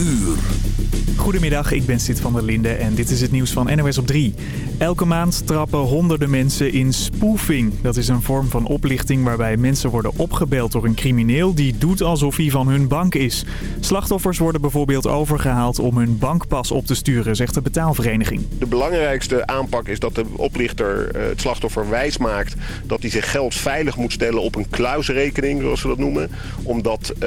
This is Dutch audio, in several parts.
uur. Goedemiddag, ik ben Sid van der Linde en dit is het nieuws van NOS op 3. Elke maand trappen honderden mensen in spoofing. Dat is een vorm van oplichting waarbij mensen worden opgebeld door een crimineel... die doet alsof hij van hun bank is. Slachtoffers worden bijvoorbeeld overgehaald om hun bankpas op te sturen, zegt de betaalvereniging. De belangrijkste aanpak is dat de oplichter eh, het slachtoffer wijsmaakt... dat hij zich geld veilig moet stellen op een kluisrekening, zoals ze dat noemen. Omdat uh,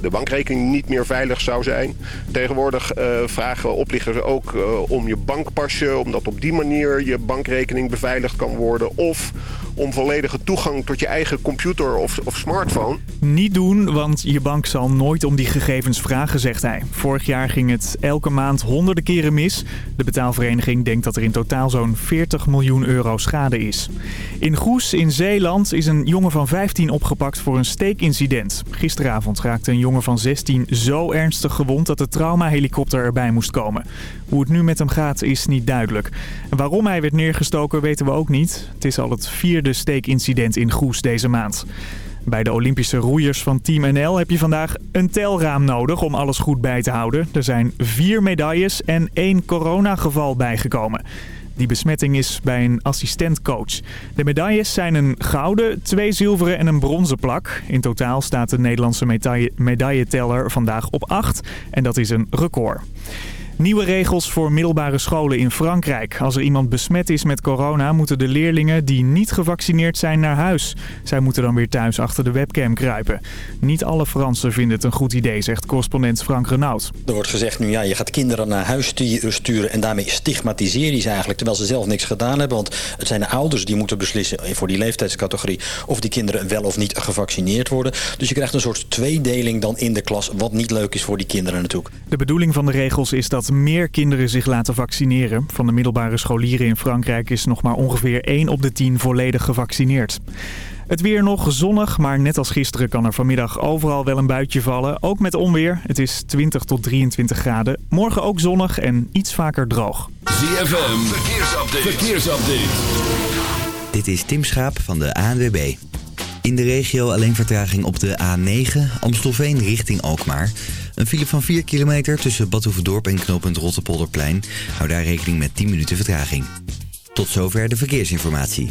de bankrekening niet meer veilig zou zijn. Tegenwoordig uh, vragen oplichters ook uh, om je bankpasje, omdat op die manier je bankrekening beveiligd kan worden. Of om volledige toegang tot je eigen computer of, of smartphone. Niet doen, want je bank zal nooit om die gegevens vragen, zegt hij. Vorig jaar ging het elke maand honderden keren mis. De betaalvereniging denkt dat er in totaal zo'n 40 miljoen euro schade is. In Goes in Zeeland is een jongen van 15 opgepakt voor een steekincident. Gisteravond raakte een jongen van 16 zo ernstig gewond dat de traumahelikopter erbij moest komen. Hoe het nu met hem gaat is niet duidelijk. En waarom hij werd neergestoken weten we ook niet. Het is al het vierde steekincident in Goes deze maand. Bij de Olympische roeiers van Team NL heb je vandaag een telraam nodig om alles goed bij te houden. Er zijn vier medailles en één coronageval bijgekomen. Die besmetting is bij een assistentcoach. De medailles zijn een gouden, twee zilveren en een bronzen plak. In totaal staat de Nederlandse medaille medailleteller vandaag op 8 en dat is een record. Nieuwe regels voor middelbare scholen in Frankrijk. Als er iemand besmet is met corona, moeten de leerlingen die niet gevaccineerd zijn naar huis. Zij moeten dan weer thuis achter de webcam kruipen. Niet alle Fransen vinden het een goed idee, zegt correspondent Frank Renaud. Er wordt gezegd nu, ja, je gaat kinderen naar huis sturen en daarmee stigmatiseer je ze eigenlijk. Terwijl ze zelf niks gedaan hebben, want het zijn de ouders die moeten beslissen voor die leeftijdscategorie of die kinderen wel of niet gevaccineerd worden. Dus je krijgt een soort tweedeling dan in de klas, wat niet leuk is voor die kinderen natuurlijk. De bedoeling van de regels is dat meer kinderen zich laten vaccineren. Van de middelbare scholieren in Frankrijk is nog maar ongeveer 1 op de 10 volledig gevaccineerd. Het weer nog zonnig, maar net als gisteren kan er vanmiddag overal wel een buitje vallen. Ook met onweer. Het is 20 tot 23 graden. Morgen ook zonnig en iets vaker droog. ZFM, verkeersupdate. verkeersupdate. Dit is Tim Schaap van de ANWB. In de regio alleen vertraging op de A9 Amstelveen richting Alkmaar. Een file van 4 kilometer tussen Badhoevedorp en knooppunt Rottepolderplein. Hou daar rekening met 10 minuten vertraging. Tot zover de verkeersinformatie.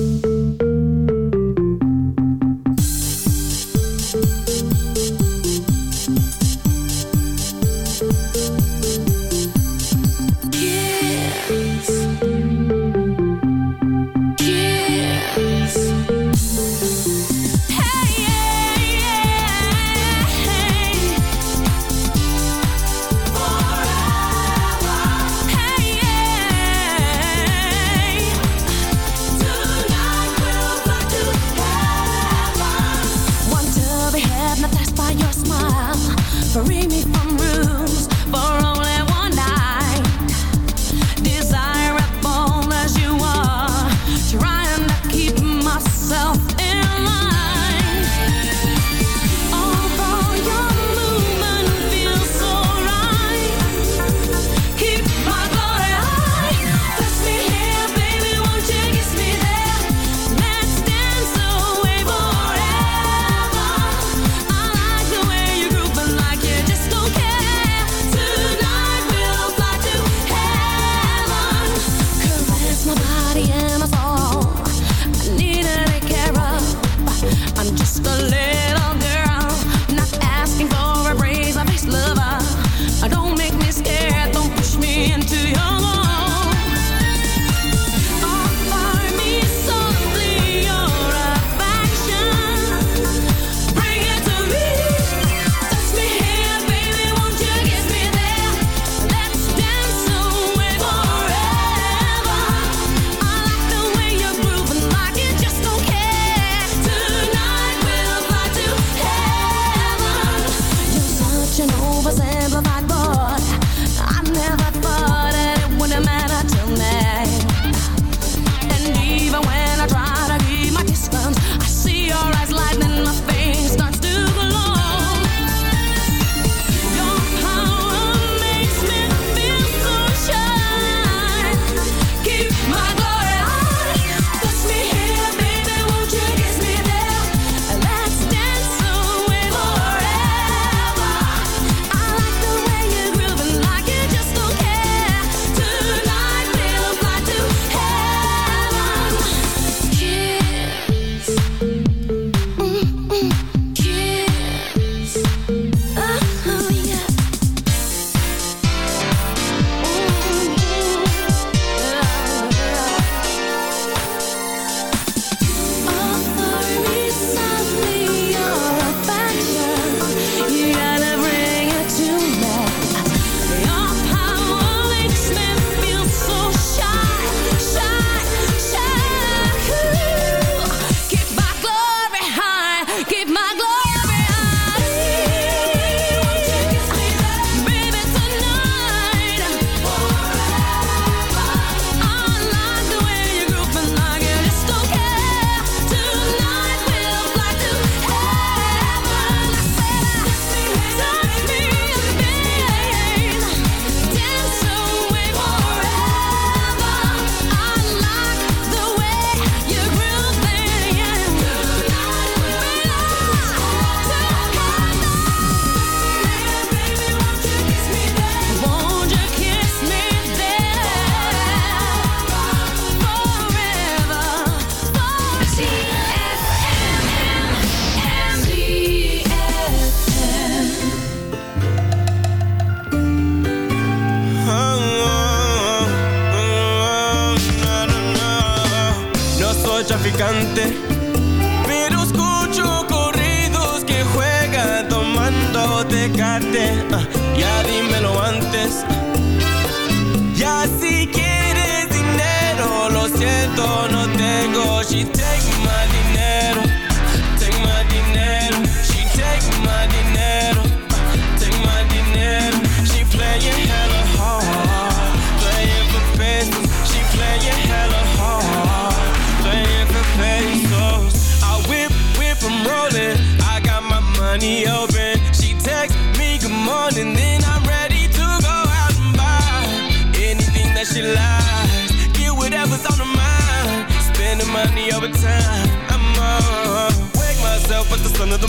Así quieres dinero, lo siento, no tengo. She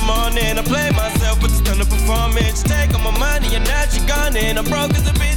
morning. I play myself, but it's done a performance. Take all my money and now she gone, and I'm broke as a bitch.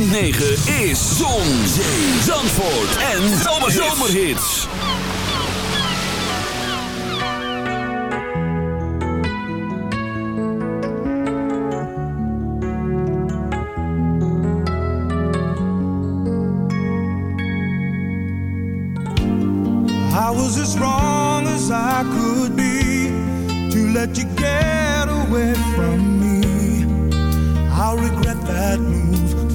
106.9 is Zon, Zee, Zandvoort en Zomerhits. I was as wrong as I could be to let you get away from me. I'll regret that move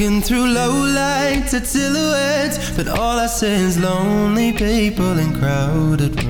Looking through low lights at silhouettes But all I see is lonely people in crowded rooms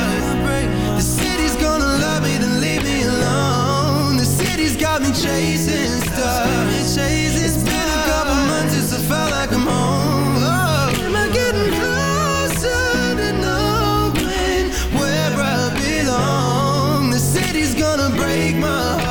I've been chasing stuff. It's been a couple months since I felt like I'm home. Oh. Am I getting closer to knowing where I belong? The city's gonna break my heart.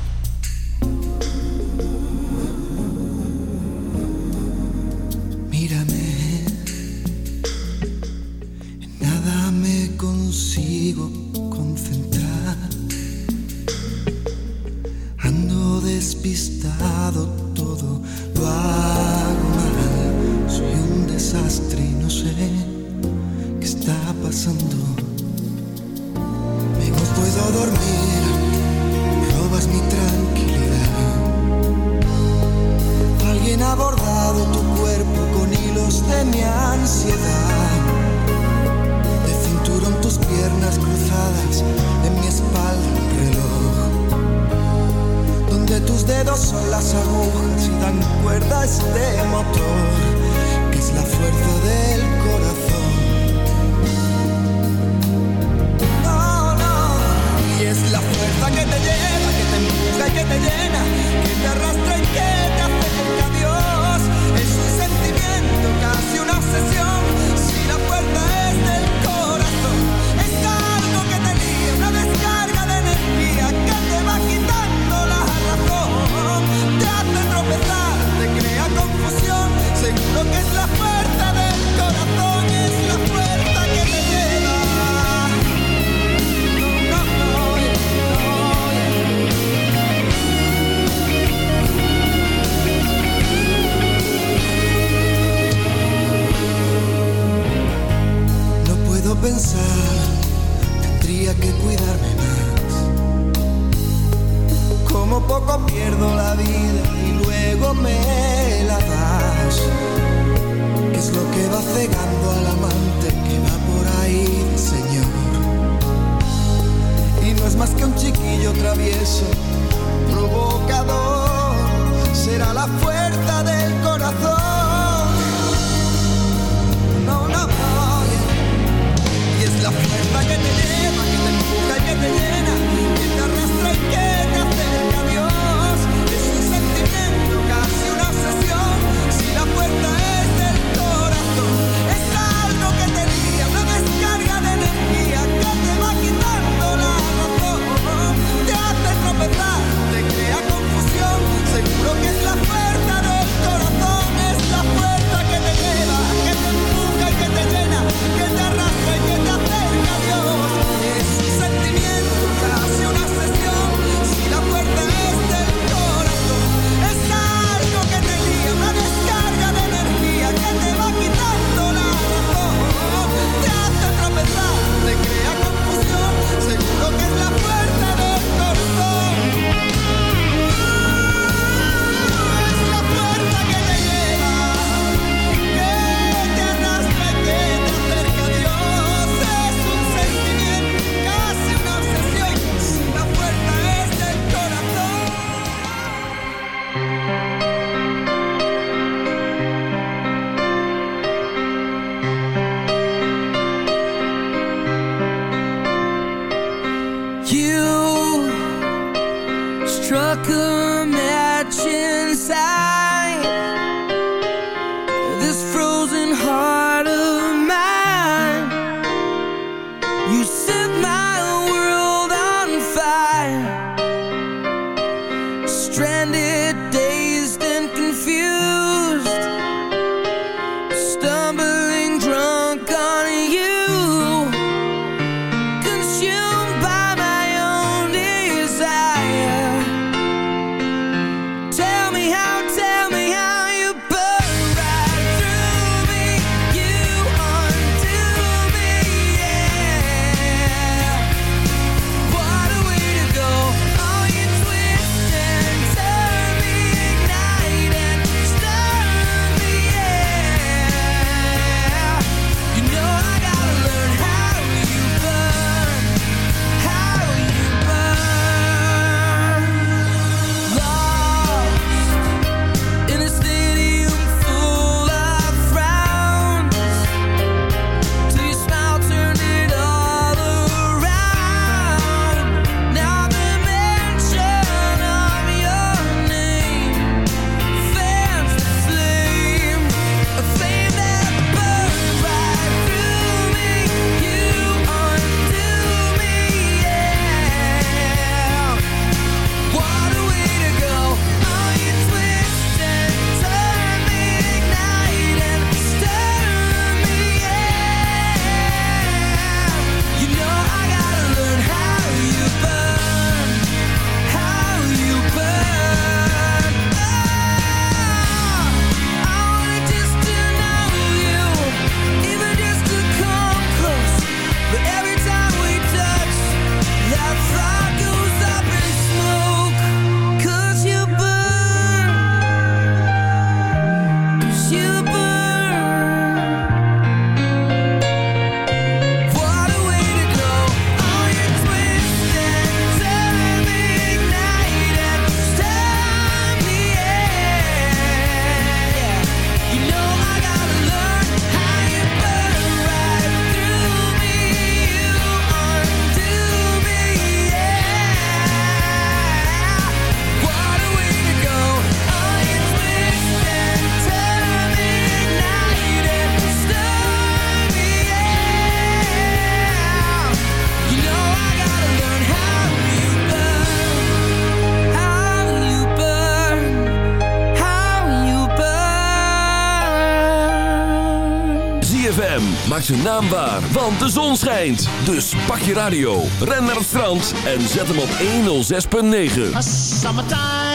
Zijn naam waar, want de zon schijnt. Dus pak je radio, ren naar het strand en zet hem op 106.9.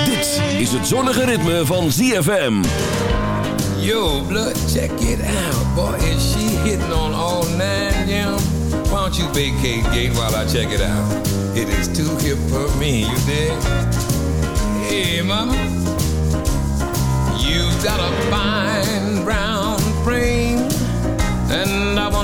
Dit is het zonnige ritme van ZFM. Yo, blood, check it out. Boy, is she hitting on all nine, yeah. Why don't you vacate gate while I check it out? It is too hip for me, you dig? Hey, mama. You've got a fine brown frame,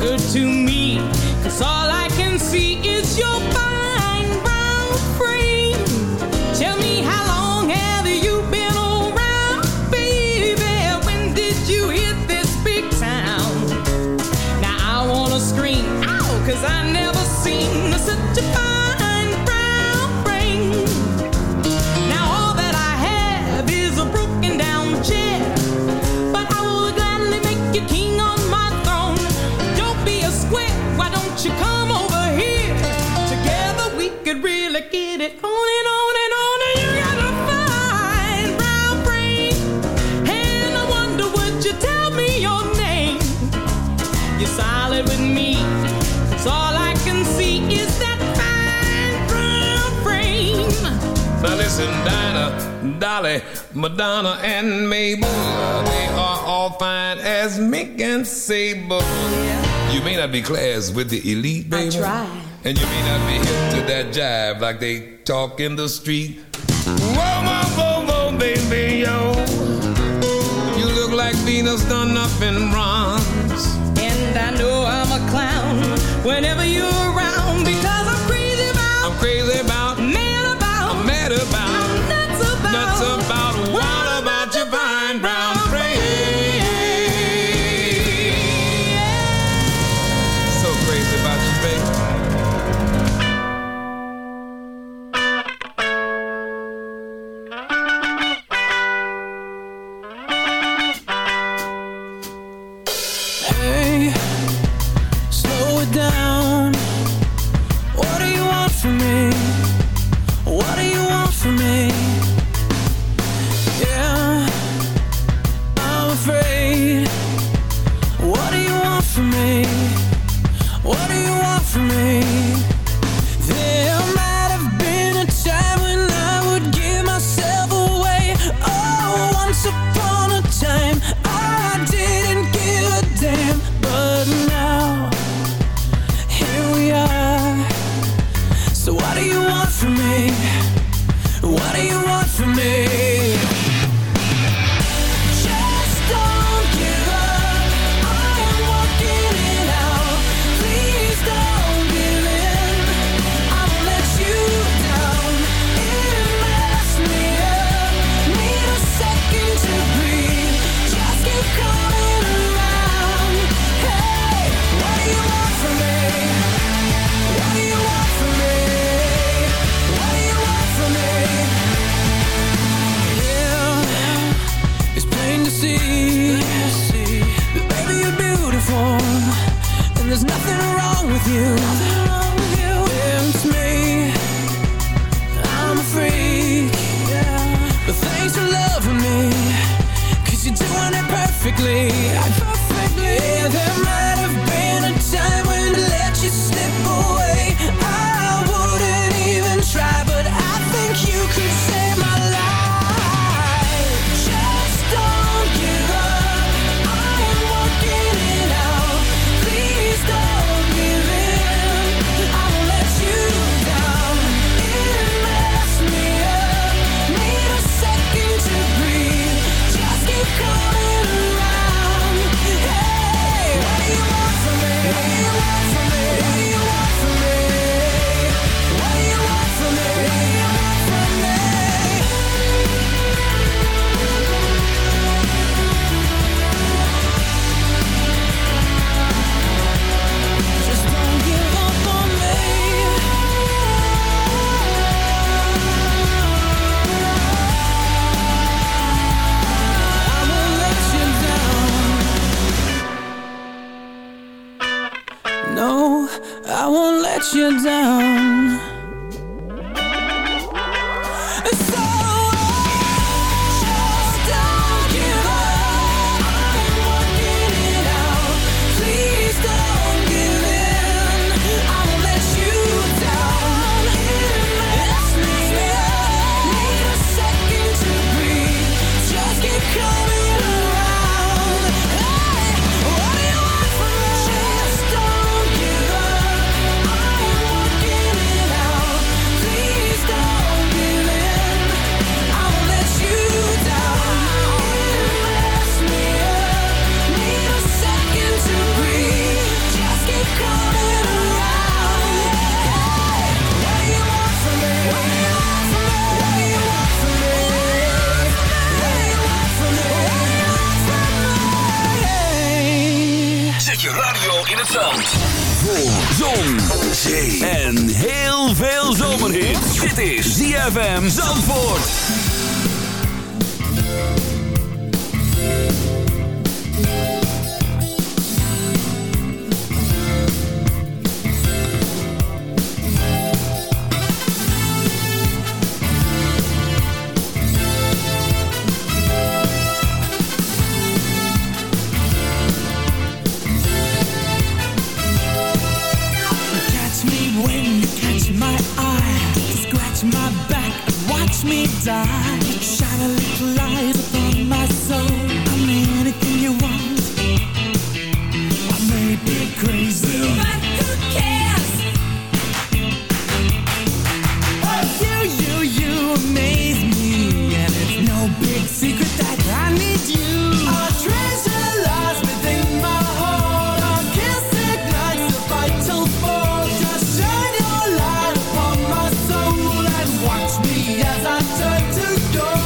good to me, cause all You're solid with me. so all I can see is that fine brown frame. Now listen, Dinah, Dolly, Madonna, and Mabel, they are all fine as Mick and Sable. You may not be class with the elite, baby. I try. And you may not be hip to that jive like they talk in the street. Whoa, whoa, whoa, whoa, baby, yo. You look like Venus done up in bronze. Whenever you time to go.